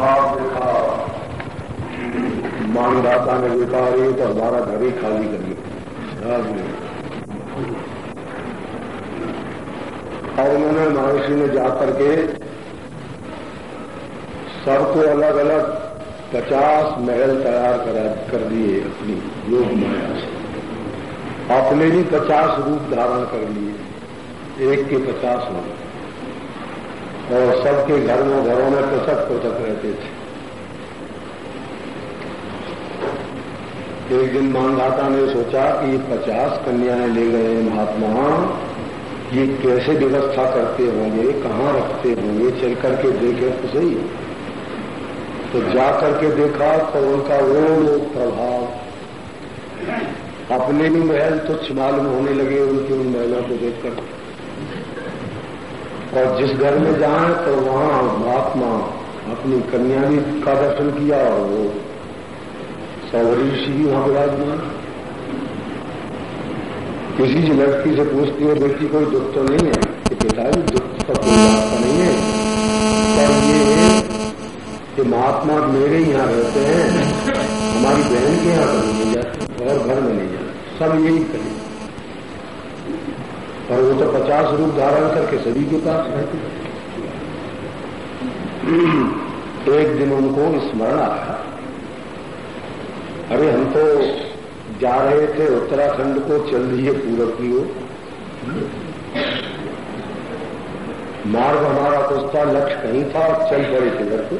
भाव देखा मानदाता ने देखा ये तो हमारा घर ही खाली करिए और उन्होंने महर्षि ने जाकर के सबको अलग अलग पचास महल तैयार कर दिए अपनी योग माया से अपने भी पचास रूप धारण कर लिए एक के पचास हो और सबके घर में घरों में पृथक पृथक रहते थे। एक दिन मानदाता ने सोचा कि पचास कन्याएँ ले गए महात्मा। ये कैसे व्यवस्था करते होंगे, कहाँ रखते होंगे? चल करके देखे तो सही। तो जा करके देखा तो उनका वो लोग प्रभाव। अपने भी महल तुच्छ मालूम होने लगे उनकी उन महलों को देखकर। और जिस घर में जाए तो वहाँ महात्मा अपनी कन्या भी का दर्शन किया और वो सौरी ऋषि भी वहाँ विराजमान किसी भी लड़की से पूछती है, बेटी, कोई दुख तो नहीं है? कि पिताजी, दुख का कोई रास्ता नहीं है? पर ये है कि महात्मा मेरे यहाँ रहते हैं, हमारी बहन के यहाँ कभी नहीं जाते, और घर में नहीं जाते। सब यही करें और वो तो पचास रूप धारण करके सभी के पास रहते एक दिन उनको स्मरण आया। अरे हम तो जा रहे थे उत्तराखंड को, चल रही है पूरब की मार्ग हमारा कुछ था लक्ष्य कहीं था, चल पड़े थे घर को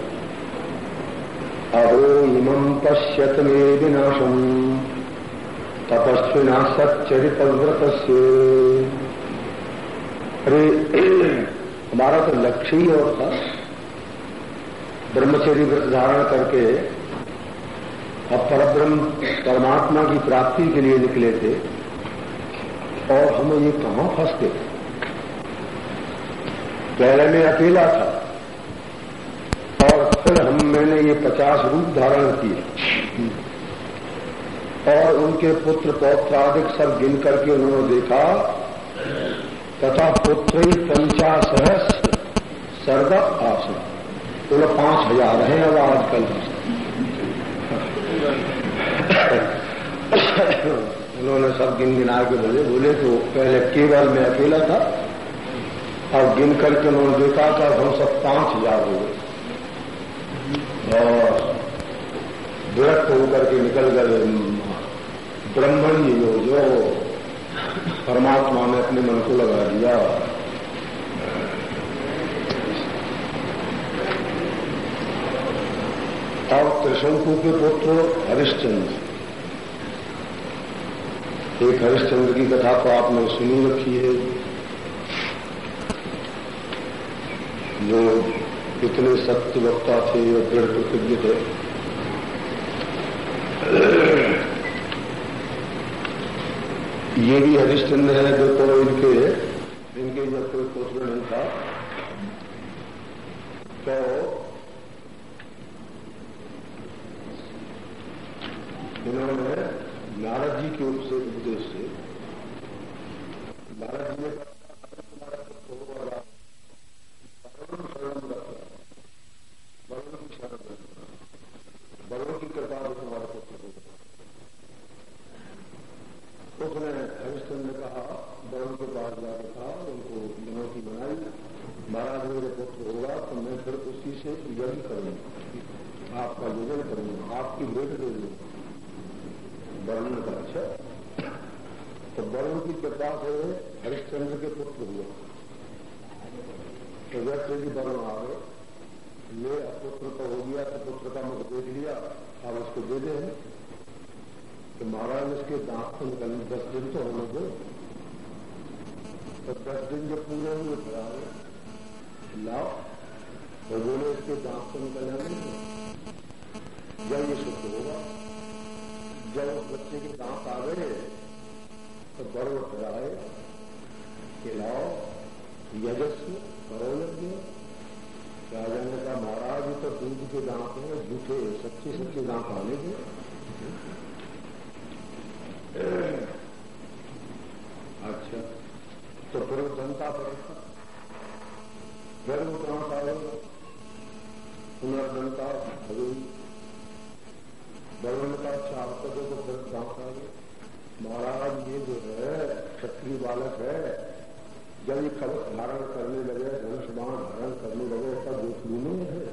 अहो इमं पश्यत मे विनाशम। तपस्विना सच्चरितव्रत अरे, हमारा तो लक्ष्य ही और था। ब्रह्मचर्य व्रत धारण करके अब परब्रह्म परमात्मा की प्राप्ति के लिए निकले थे और हम ये कहाँ फंस गए? पहले मैं अकेला था और फिर हम, मैंने ये पचास रूप धारण किए। और उनके पुत्र पौत्रादिक सब गिन करके उन्होंने देखा तथा पुत्र पंचाशहस्त्र सर्ग आसन तो पाँच हज़ार है अब आजकल? उन्होंने सब गिन गिना के बोले बोले तो पहले केवल मैं अकेला था, और गिन करके उन्होंने देखा था हम सब पाँच हज़ार हो गए। और विरक्त होकर के निकल गए ब्रह्मण जो जो परमात्मा ने अपने मन को लगा दिया। और त्रिशंकु के पुत्र हरिश्चंद्र। एक हरिश्चंद्र की कथा तो आपने सुनी रखी है। जो इतने सत्य वक्ता थे और दृढ़ प्रतिज्ञ थे। ये भी हरिश्चंद्र है जो तो इनके इनके जब कोई पोषण नहीं था तो उसने हरिश्चंद्र कहा बहन के पास जाकर कहा उनको विनौती बनाई। महाराज मेरे पुत्र होगा तो मैं फिर उसी से यज्ञ करूँगा। आपका यजन करूँगा, आपकी भेंट दे दूँगा वर्ण का अच्छा। तो वरुण की कृपा से हरिश्चंद्र के पुत्र हुआ। तो जैसे जी वरुण आ गए। ये पुत्र तो हो गया तो पुत्र का मुख देख लिया आप उसको दे दें। तो महाराज इसके दांत तो से दस दिन तो हम लोग तो दस दिन जब पूरे हुए खराब लाओ। तो बोले, इसके दांत तो से जब ये शुद्ध होगा, जब उस बच्चे के दांत आ गए तो बड़ो कराए के लाओ, यजस्व करो लग गया राजा ने कहा, महाराज तो दूध के दांत है, झूठे, सच्चे सच्चे दांत आने के पड़ेगा का चार पदों को घर कहाँ पाएँगे महाराज ये जो है क्षत्रिय बालक है जब ये धारण करने लगे धनुष बाण धारण करने लगे तब जोखिम नहीं है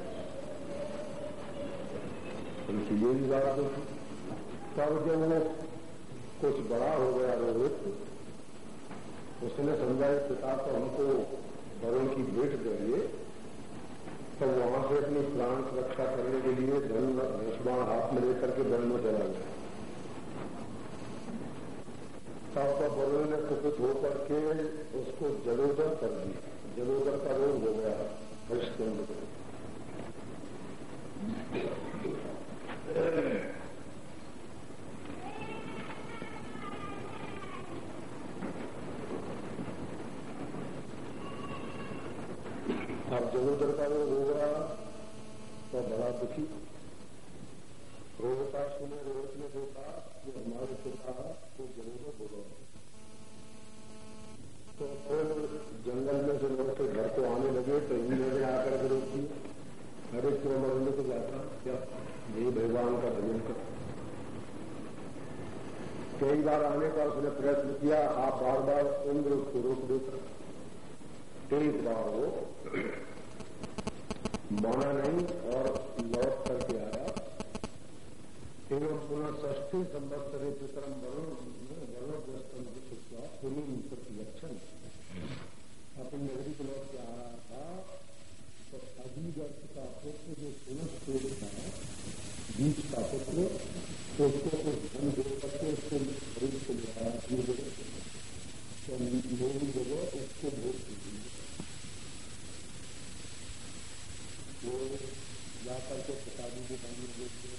इसलिए भी बात होती तब जब वो कुछ बड़ा हो गया रोहित उसने समझा पिता तो हमको वरुण की भेंट देंगे तो वहाँ से अपनी प्राण रक्षा करने के लिए धन धनुष्बाण हाथ में लेकर के वन में चला गया। तब तो वरुण ने कुपित होकर के उसको जलोदर कर दिया। जलोदर का रोग हो गया हरिश्चंद्र जलोदर का रोग हो गया तो बड़ा दुखी। रोगता सुने रोहित ने देखा कि हमारे पिता को जलोदर बोलो। तो फिर जंगल में से लौट के घर को आने लगे तो ने आकर के रोक अरे, क्यों मरने को जाता? क्या? यही भगवान का भजन कर। कई बार आने का उसने प्रयत्न किया, आप बार बार इंद्र उसको रोक देकर। एक बार वो माना नहीं और लौट करके आया। एवं पुनः ष्ठी संवत्सरे पितरम वरुण वरुणग्रस्तम विश्वा पुनी प्रतिलक्षण अपनी नगरी को लौट के आ रहा था। तो अभिगर्थ का पुत्र जो पुनः था बीच का पुत्र तो उसको कुछ धन दे करके उसको खरीद के ले आया अपनी जगह तो मेरी जगह उसको भोग दीजिए वो जाकर के पिताजी के पानी देते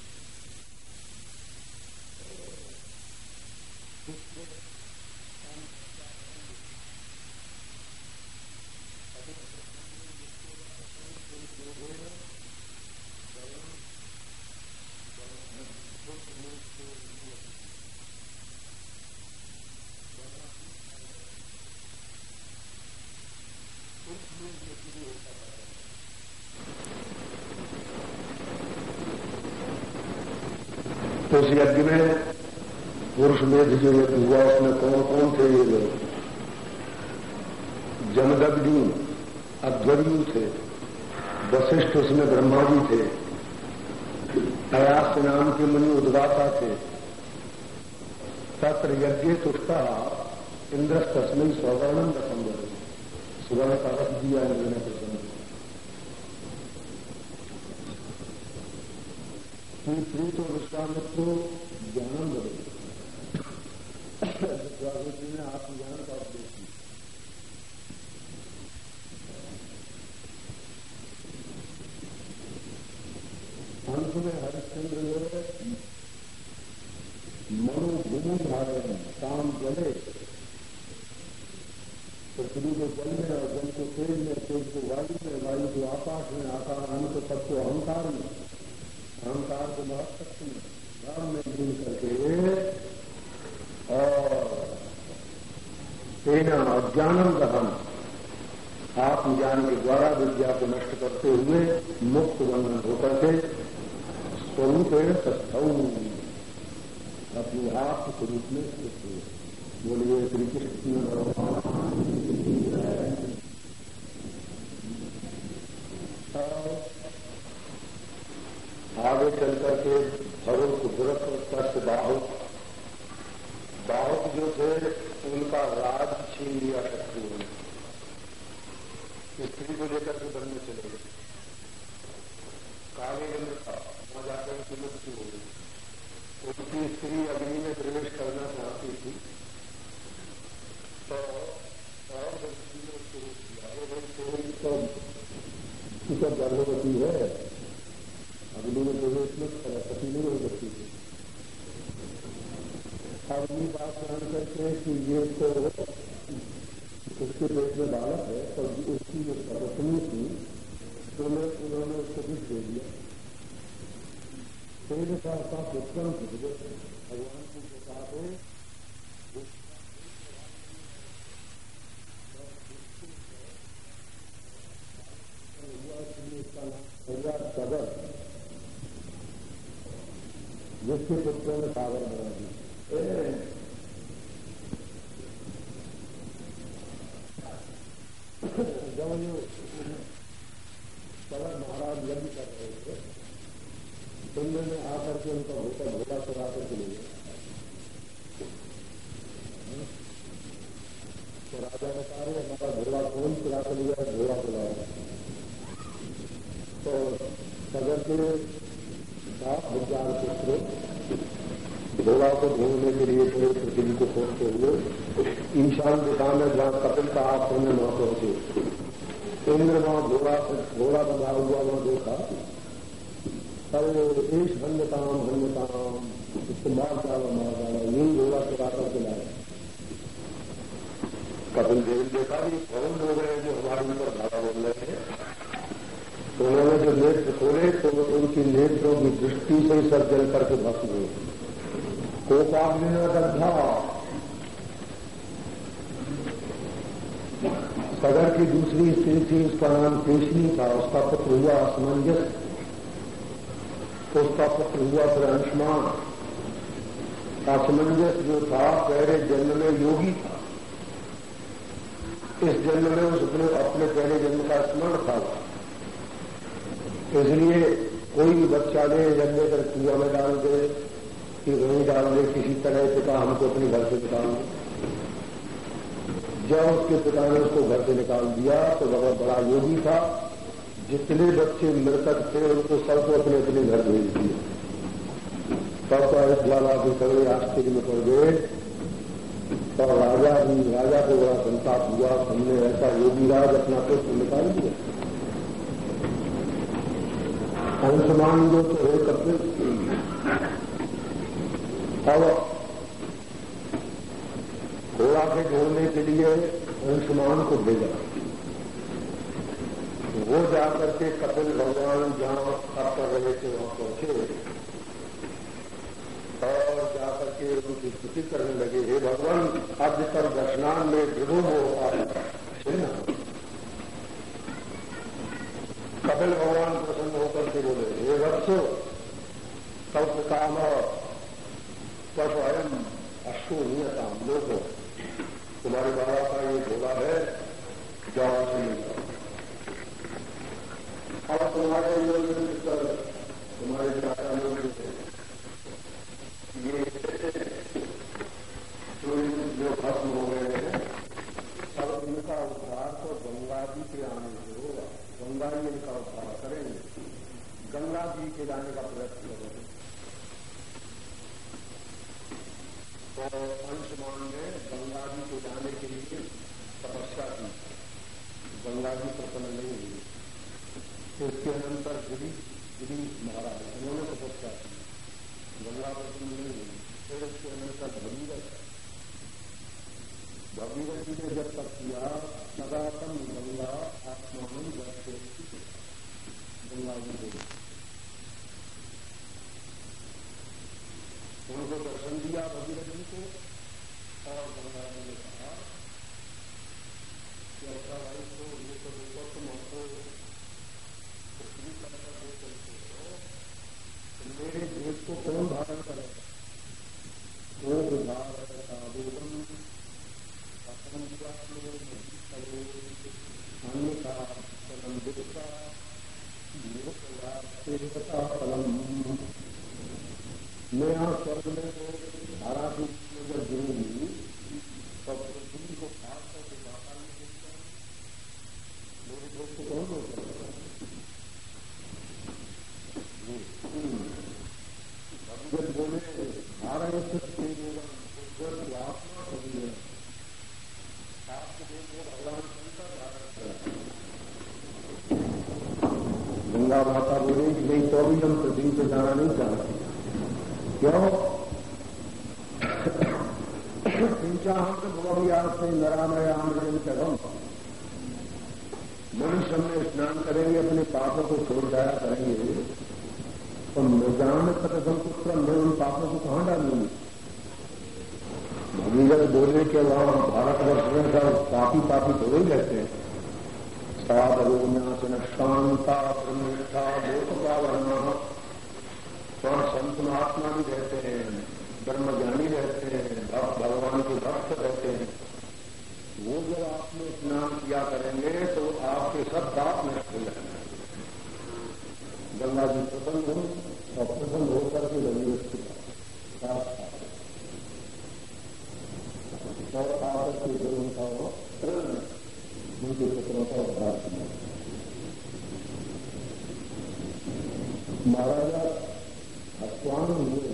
उस यज्ञ में पुरुष मेध जो यज्ञ हुआ उसमें कौन कौन थे ये लोग? जमदग्नि अध्वर्यु थे। वशिष्ठ उसमें ब्रह्मा जी थे। अयास नाम के मुनि उद्वाता थे। तत्र यज्ञ तुष्टा इंद्र तस्मय स्वर्णम रखम सुवर्ण का रख दिया इंद्र ने प्रसन्न श्री तो विश्वामित्र ज्ञानम बदल जी ने आत्मज्ञान का उपदेश किया अंत में हरिश्चंद्र ने मनोभूमि धारण काम जले। पृथ्वी को जल में और जल को तेज में, तेज को वायु में, वायु को आकाश में, आकाश अंत तत्व को अहंकार में। अहंकार को महत्व में धर्म में गिन करके और तेना अज्ञानम दहन आत्मज्ञान के द्वारा विद्या को नष्ट करते हुए मुक्त बंधन होकर के स्वरूप सस्थऊ अपने आत्म स्वरूप में स्थित हुए बोलिए, श्री कृष्ण आगे चल करके भगव कुदरत कष्ट बाहुक बाहुक जो थे, उनका राज छीन लिया शत्रुओं ने स्त्री को लेकर के वन में चले गए। काले गंध था वहाँ जाकर की मृत्यु हो गई। उनकी स्त्री अग्नि में प्रवेश करना चाहती थी। तो व्यक्ति ने दिया तो गर्भवती है? अग्नि में में पति नहीं हो सकती ये बात जान करके कि ये तो उसके पेट में बालक है और उसकी जो पत्नी थी तो उन्होंने उसको भी दे दिया। तेरे साथ साथ उत्तम भगवान की कृपा से उसका नाम सगर जिसके पुत्रों ने पावर बना दी जब जो सगर महाराज यज्ञ कर रहे थे इंद्र ने आकर के उनका भूखा घोड़ा चुरा कर चले गए तो राजा बता रहे हमारा घोड़ा कौन चुरा कर लिया घोड़ा चलाया तो सगर के सात हज़ार पुत्र घोड़ा को ढूँढने के लिए पूरे पृथ्वी को खोजते हुए ईशान दिशा में जहाँ कपिल का आश्रम में वहाँ पहुँचे इंद्र वहाँ घोड़ा घोड़ा बंधा हुआ, वहाँ देखा। अरे ईश हन्यताम हन्यताम इसको मार डाला मार डाला यही घोड़ा करके लाए कपिल देव देखा कि कौन लोग हैं जो हमारे ऊपर धारा बोल रहे हैं। तो उन्होंने जो नेत्र खोले तो उनकी नेत्रों की दृष्टि से ही सब जल करके भक्त हुए। कोपाग्नि दग्धा सगर की दूसरी स्त्री थी, उसका नाम केशनी था। उसका पुत्र हुआ असमंजस। उसका पुत्र हुआ फिर अंशमान। असमंजस जो था, पहले जन्म में योगी था। इस जन्म में उसने अपने पहले जन्म का स्मरण था इसलिए कोई भी बच्चा ले जन्मे कर कुआ में डाल दे, कि वहीं डाल दे, किसी तरह पिता हमको अपने घर से निकाल दे। जब उसके पिता ने उसको घर से निकाल दिया तो बहुत बड़ा योगी था। जितने बच्चे मृतक थे, उनको सबको अपने अपने घर भेज दिए तब तो अयोध्या के सगड़े आश्चर्य में पड़ गए। और राजा भी, राजा को बड़ा संताप हुआ। हमने ऐसा योगी राज अपना पुत्र निकाल दिया। अंशमान जो तो है करते अब घोड़ा के ढूँढने के लिए अंशुमान को भेजा। वो जाकर के कपिल भगवान जहाँ तप कर रहे थे, वहाँ पहुँचे। और जाकर के उनकी स्तुति करने लगे। हे भगवान, अब तक दर्शनान में विभुम हो पाया कपिल भगवान प्रसन्न होकर के बोले, हे वत्स कल्प काम तब अयम अश्वनीयता लोग तुम्हारे बाबा का ये बोला है जाओ सुनिए। और तुम्हारे लोग तुम्हारे चाचा लोग ये जो भस्म हो गए हैं सब इनका उद्धार तो गंगा जी के आने से होगा गंगा जी इनका उद्धार करेंगे गंगा जी के जाने का प्रयत्न करेंगे तो अंशमान ने गंगा जी को जाने के लिए तपस्या की गंगा जी प्रसन्न नहीं हुई इसके अनंतर गिरी गिरी महाराज उन्होंने तपस्या की गंगा प्रसन्न नहीं हुई फिर इसके अनंतर भगीरथ भगीरथ जी ने जब तक किया सदातम गंगा आत्मान गंगा जी को उनको दर्शन दिया, भगीरथ जी को, और गंगा जी ने कहा कि ऐसा भाई को ये तो ऊपर तुम हमको पृथ्वी का वो चलते हो तो मेरे देश को कौन धारण करेगा? वो भारत साधुगम अन्य का फलम दिखता फलम मैं यहाँ स्वर्ग में तो धारा की जब गिरूँगी तो पृथ्वी को खास करके माता नहीं देखता मेरे दोस्त को कौन हो? जब बोले, धारा से आत्मा सभी है। गंगा माता बोले कि नहीं तो भी हम पृथ्वी से जाना नहीं चाहते क्यों? सिंचाहम तो भगवयार्थ नरामयाम चरम मनुष्य में स्नान करेंगे, अपने पापों को छोड़ जाया करेंगे। तो मृजान कथम पुत्र मैं उन पापों को कहाँ डालूँगी? भगीरथ बोलने के अलावा भारतवर्ष में सब पापी पापी तो ही रहते हैं। साधरोन्यासन शांता ब्रह्मता लोक पावना संत संत महात्मा भी रहते हैं, ब्रह्मज्ञानी रहते हैं भगवान के भक्त रहते हैं। वो जब आपने स्नान किया करेंगे तो आपके सब पाप नष्ट हो जाएँगे गंगा जी प्रसन्न हो और प्रसन्न होकर के लगी उसके और के का उनके पुत्रों का महाराजा हस्वान हुए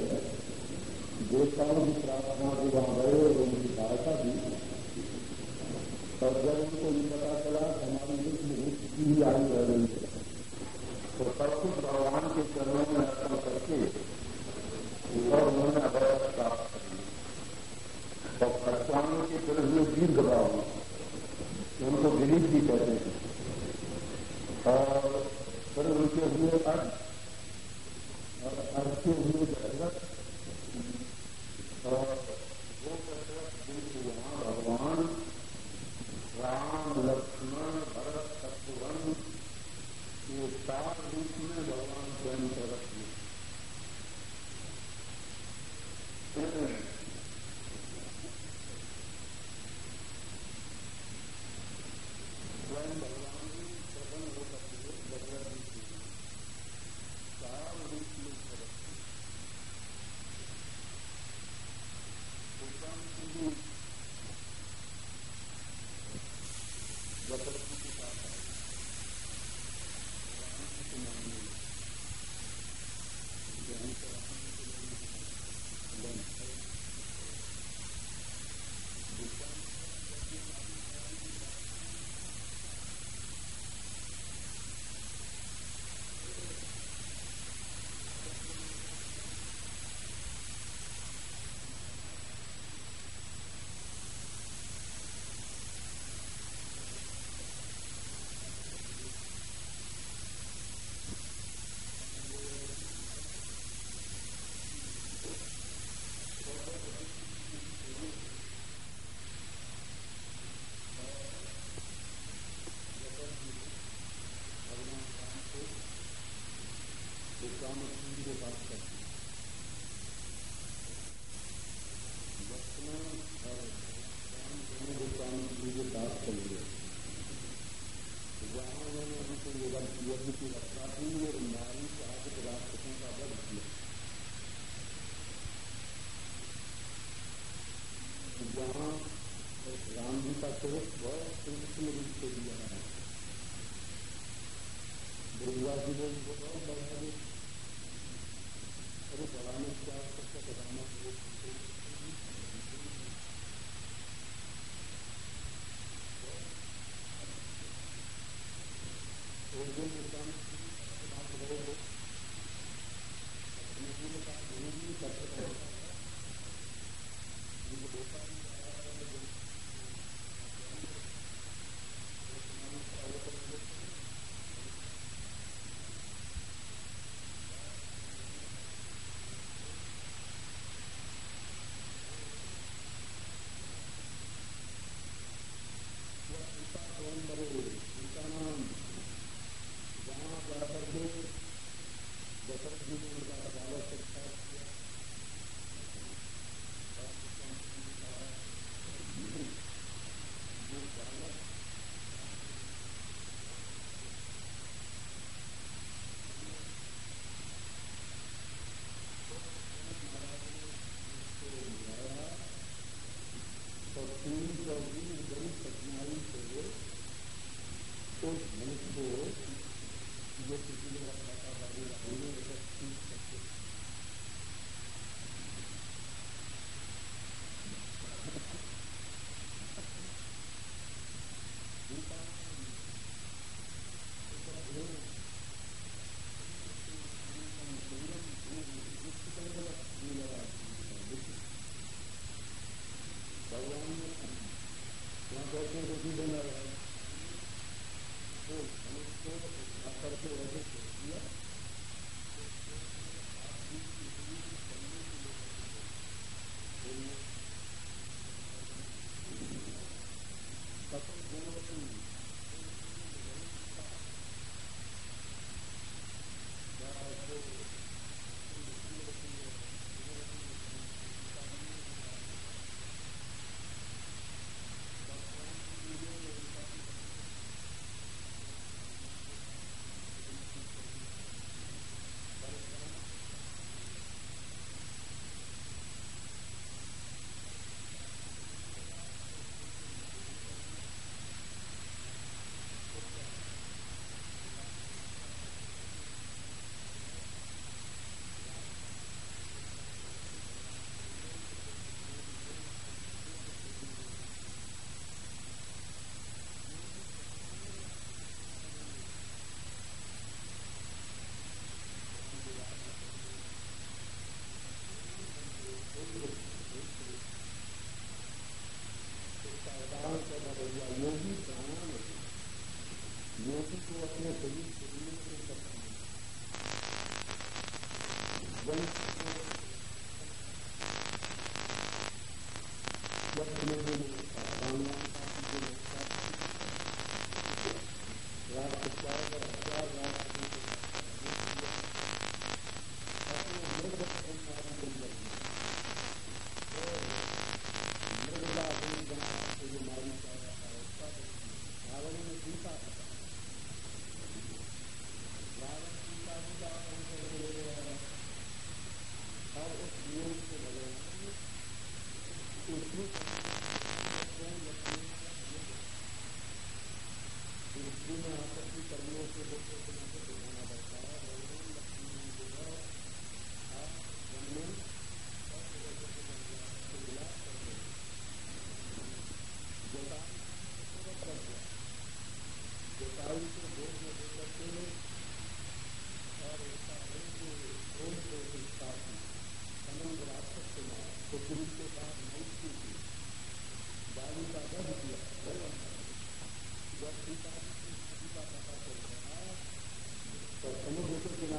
देवताओं की प्रार्थना से वहाँ गए और उनकी सहायता दी और जब उनको ये पता चला हमारी एक मुहूर्त की ही आई रह गई है तो सब कुछ भगवान के चरणों में अर्पण करके और उन्होंने अवैध प्राप्त कर और खरसानों के फिर हुए दीर्घ भाव उनको दिलीप भी कहते थे और फिर उनके हुए अर्थ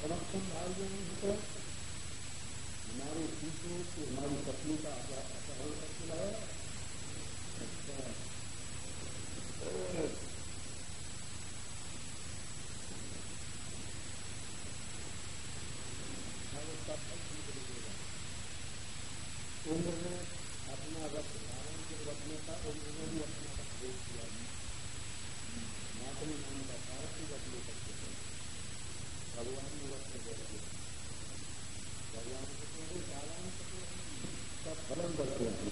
संरक्षण भाई जो है हमारे पीछे से हमारी पत्नी का अपहरण कर चुका है। Kalau yang itu jalan seperti ini,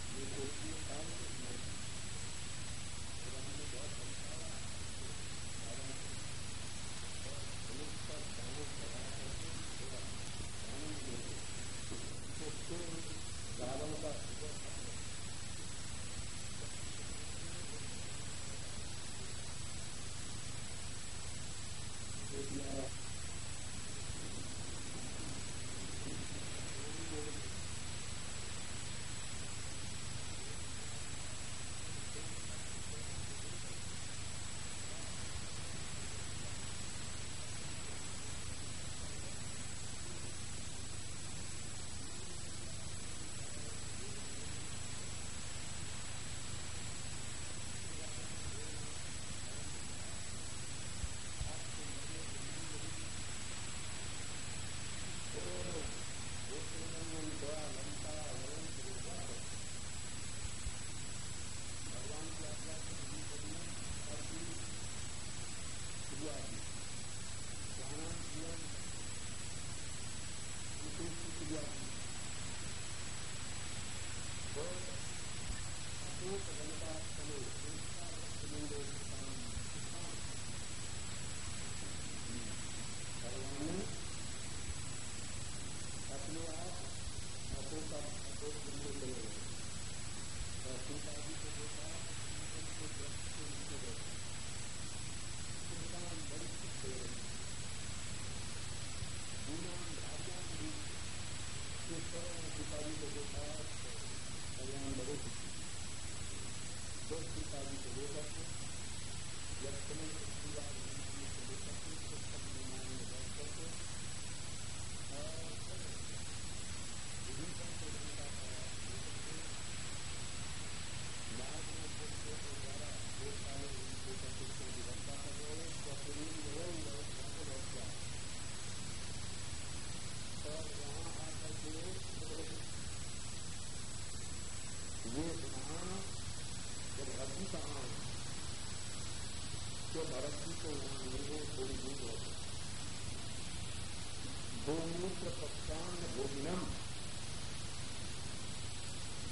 गोमूत्र पक्षान भोजनम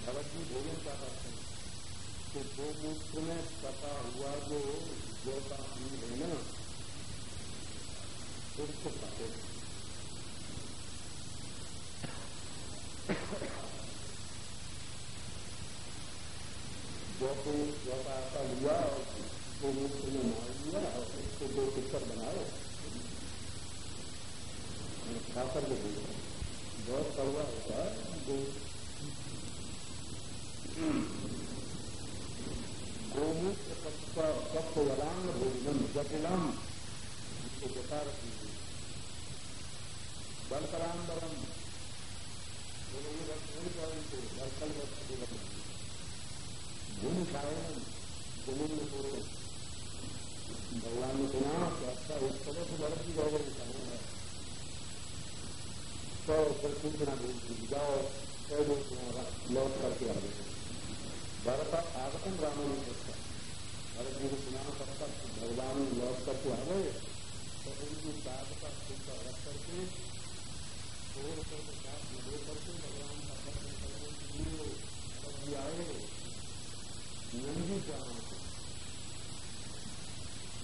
भगवत जी भोजन क्या करते हैं? तो गोमूत्र में पका हुआ जो जौ का है ना, उसको खाते जौ को जौ का लिया और गोमूत्र में और उसको दो टिक्कर बनाए खाकर के देखो बहुत कड़वा होता है गोमूत्र सत्व वलांग भोजन जटिलम इसको बता रखी बलकरांबरम बलकल भूमि कारण ज़मीन को भगवान ने सुना कि अच्छा इस तरह से बरफ की गौरव है सौ फिर सूचना भेज जाओ कह दो लौट करके आ गए भरत आगतन राम ने सोचा भरत जी को सुनाना पड़ता भगवान लौट करके आ गए तो उनकी बात का सूचा रख करके भगवान का दर्शन करने के लिए आए नंदी जाना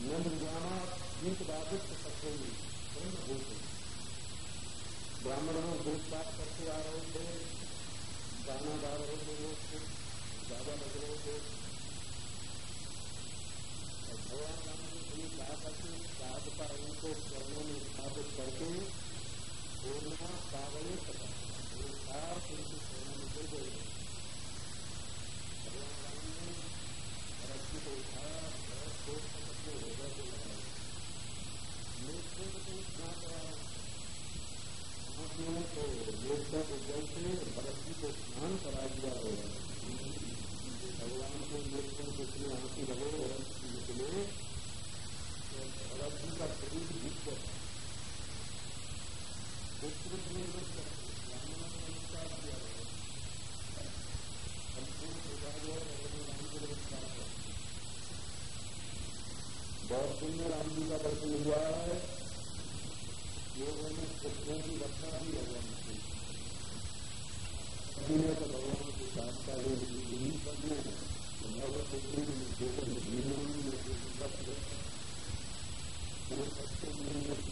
नंद जाना गीत बाधित सकते भूषण ब्राह्मणों पाठ करते आ रहे थे गाना गा रहे थे लोग लग रहे थे भगवान राम ने कहा था कि साध का उनको चरणों में स्थापित करके पूर्णिमा पावने वो खास उनके चरणों में दे गए भगवान राम ने भरत जी को उठाया बहुत सोच समझ के हृदय को लगाया नेत्र को स्नान कराया महात्माओं को योद्धा को जल से भरत जी को स्नान करा दिया होगा भगवान को नेत्रों को इसलिए आँसू लगे भरत जी के लिए भरत जी का शरीर भीग कर संस्कृत में ब्राह्मणों को नमस्कार किया गया संपूर्ण प्रकार जो है भगवान राम को नमस्कार कर पुण्य राम जी का दर्शन हुआ है लोगों ने कृष्णों की रक्षा भी भगवान से तो भगवान के काम का जो यही करने भगवत जीवन में जीवन में में वो सत्य नहीं